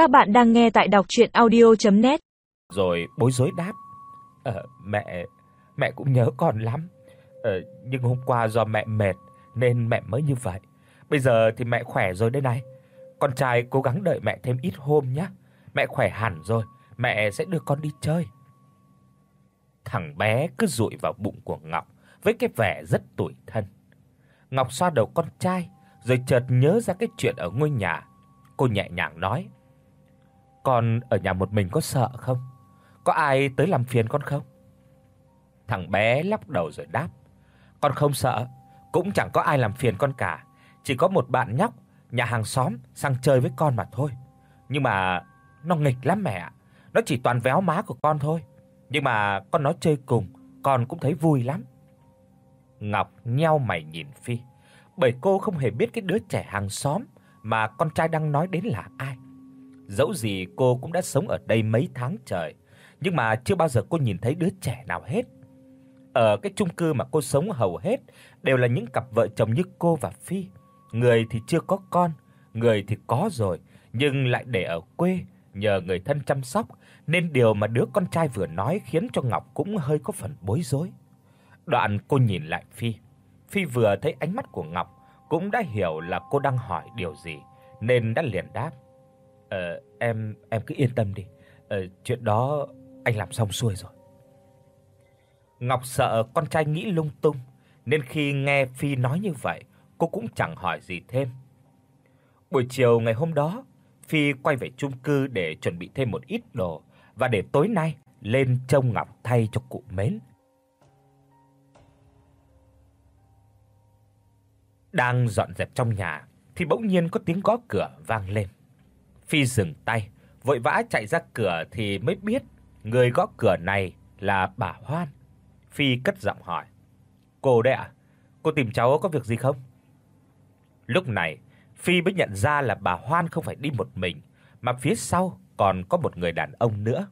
Các bạn đang nghe tại đọc audio net Rồi bối rối đáp: "Ờ mẹ, mẹ cũng nhớ con lắm. Ờ nhưng hôm qua do mẹ mệt nên mẹ mới như vậy. Bây giờ thì mẹ khỏe rồi đây này. Con trai cố gắng đợi mẹ thêm ít hôm nhé. Mẹ khỏe hẳn rồi, mẹ sẽ đưa con đi chơi." Thằng bé cứ dụi vào bụng của Ngọc với cái vẻ rất tủi thân. Ngọc xoa đầu con trai, rồi chợt nhớ ra cái chuyện ở ngôi nhà. Cô nhẹ nhàng nói: "Con ở nhà một mình có sợ không? Có ai tới làm phiền con không?" Thằng bé lắc đầu rồi đáp: "Con không sợ, cũng chẳng có ai làm phiền con cả, chỉ có một bạn nhóc nhà hàng xóm sang chơi với con mà thôi. Nhưng mà nó nghịch lắm mẹ ạ. Nó chỉ toàn véo má của con thôi, nhưng mà con nó chơi cùng, con cũng thấy vui lắm." Ngọc nheo mày nhìn Phi, bởi cô không hề biết cái đứa trẻ hàng xóm mà con trai đang nói đến là ai. Dẫu gì cô cũng đã sống ở đây mấy tháng trời, nhưng mà chưa bao giờ cô nhìn thấy đứa trẻ nào hết. Ở cái chung cư mà cô sống hầu hết đều là những cặp vợ chồng như cô và Phi, người thì chưa có con, người thì có rồi nhưng lại để ở quê nhờ người thân chăm sóc, nên điều mà đứa con trai vừa nói khiến cho Ngọc cũng hơi có phần bối rối. Đoạn cô nhìn lại Phi. Phi vừa thấy ánh mắt của Ngọc cũng đã hiểu là cô đang hỏi điều gì nên đã liền đáp: "Ờ em em cứ yên tâm đi. Ờ chuyện đó anh làm xong xuôi rồi." Ngọc sợ con trai nghĩ lung tung nên khi nghe Phi nói như vậy, cô cũng chẳng hỏi gì thêm. Buổi chiều ngày hôm đó, Phi quay về chung cư để chuẩn bị thêm một ít đồ và để tối nay lên trông Ngọc thay cho cụ Mến. Đang dọn dẹp trong nhà thì bỗng nhiên có tiếng gõ cửa vang lên. Phi dừng tay, vội vã chạy ra cửa thì mới biết người gõ cửa này là bà Hoan. Phi cất giọng hỏi: "Cô đấy ạ? Cô tìm cháu có việc gì không?" Lúc này, Phi mới nhận ra là bà Hoan không phải đi một mình, mà phía sau còn có một người đàn ông nữa.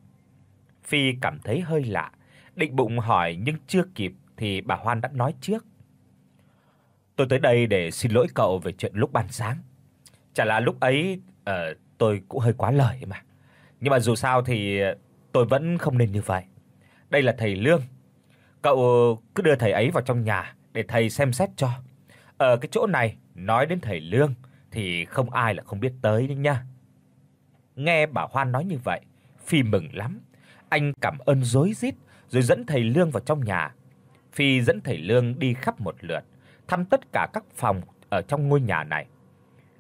Phi cảm thấy hơi lạ, định bụng hỏi nhưng chưa kịp thì bà Hoan đã nói trước. Tôi tới đây để xin lỗi cậu về chuyện lúc ban sáng. Chả là lúc ấy ờ tôi cũng hơi quá lời mà. Nhưng mà dù sao thì tôi vẫn không nên như vậy. Đây là thầy Lương. Cậu cứ đưa thầy ấy vào trong nhà để thầy xem xét cho. Ở cái chỗ này nói đến thầy Lương thì không ai là không biết tới đấy nha. Nghe bà Hoan nói như vậy, Phi mừng lắm. Anh cảm ơn rối rít rồi dẫn thầy Lương vào trong nhà. Phi dẫn thầy Lương đi khắp một lượt, thăm tất cả các phòng ở trong ngôi nhà này.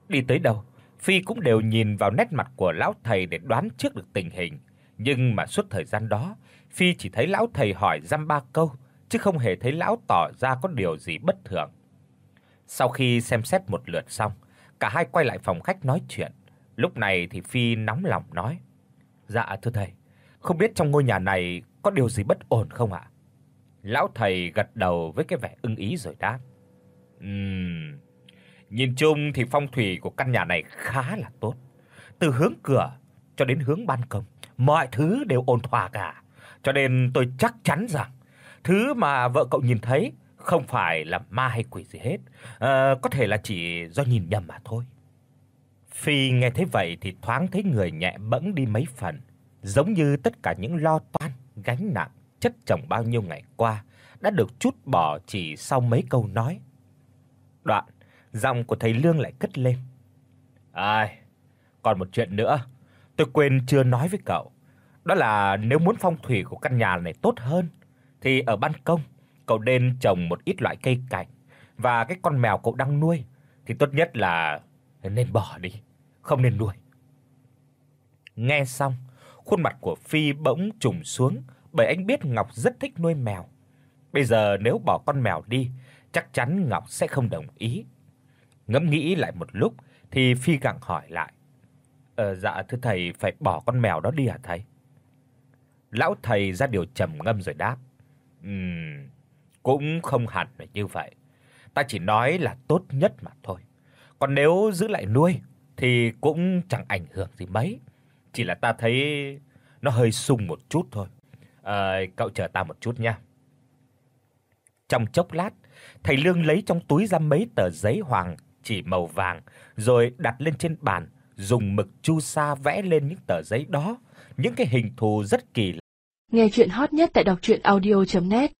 Đi tới đâu, Phi cũng đều nhìn vào nét mặt của lão thầy để đoán trước được tình hình, nhưng mà suốt thời gian đó, Phi chỉ thấy lão thầy hỏi dăm ba câu, chứ không hề thấy lão tỏ ra có điều gì bất thường. Sau khi xem xét một lượt xong, cả hai quay lại phòng khách nói chuyện. Lúc này thì Phi nóng lòng nói: "Dạ thưa thầy, không biết trong ngôi nhà này có điều gì bất ổn không ạ?" Lão thầy gật đầu với cái vẻ ưng ý rồi đáp: "Ừm, nhìn chung thì phong thủy của căn nhà này khá là tốt. Từ hướng cửa cho đến hướng ban công, mọi thứ đều ổn thỏa cả. Cho nên tôi chắc chắn rằng thứ mà vợ cậu nhìn thấy không phải là ma hay quỷ gì hết, ờ, có thể là chỉ do nhìn nhầm mà thôi." Phi nghe thấy vậy thì thoáng thấy người nhẹ bẫng đi mấy phần, giống như tất cả những lo toan, gánh nặng chất chồng bao nhiêu ngày qua đã được trút bỏ chỉ sau mấy câu nói. Đoạn, giọng của thầy Lương lại cất lên. "Ai, còn một chuyện nữa, tôi quên chưa nói với cậu. Đó là nếu muốn phong thủy của căn nhà này tốt hơn thì ở ban công cậu nên trồng một ít loại cây cảnh và cái con mèo cậu đang nuôi thì tốt nhất là nên bỏ đi, không nên nuôi." Nghe xong, khuôn mặt của Phi bỗng trùng xuống, bởi anh biết Ngọc rất thích nuôi mèo. Bây giờ nếu bỏ con mèo đi, chắc chắn Ngọc sẽ không đồng ý. Ngẫm nghĩ lại một lúc thì Phi gặng hỏi lại: "Ờ dạ thưa thầy phải bỏ con mèo đó đi hả thầy?" Lão thầy ra điều trầm ngâm rồi đáp: "Ừm, cũng không hẳn là như vậy. Ta chỉ nói là tốt nhất mà thôi. Còn nếu giữ lại nuôi thì cũng chẳng ảnh hưởng gì mấy, chỉ là ta thấy nó hơi sung một chút thôi. Ờ cậu chờ ta một chút nha." Trong chốc lát, thầy Lương lấy trong túi ra mấy tờ giấy hoàng chỉ màu vàng rồi đặt lên trên bàn, dùng mực chu sa vẽ lên những tờ giấy đó những cái hình thù rất kỳ lạ. Nghe truyện hot nhất tại doctruyenaudio.net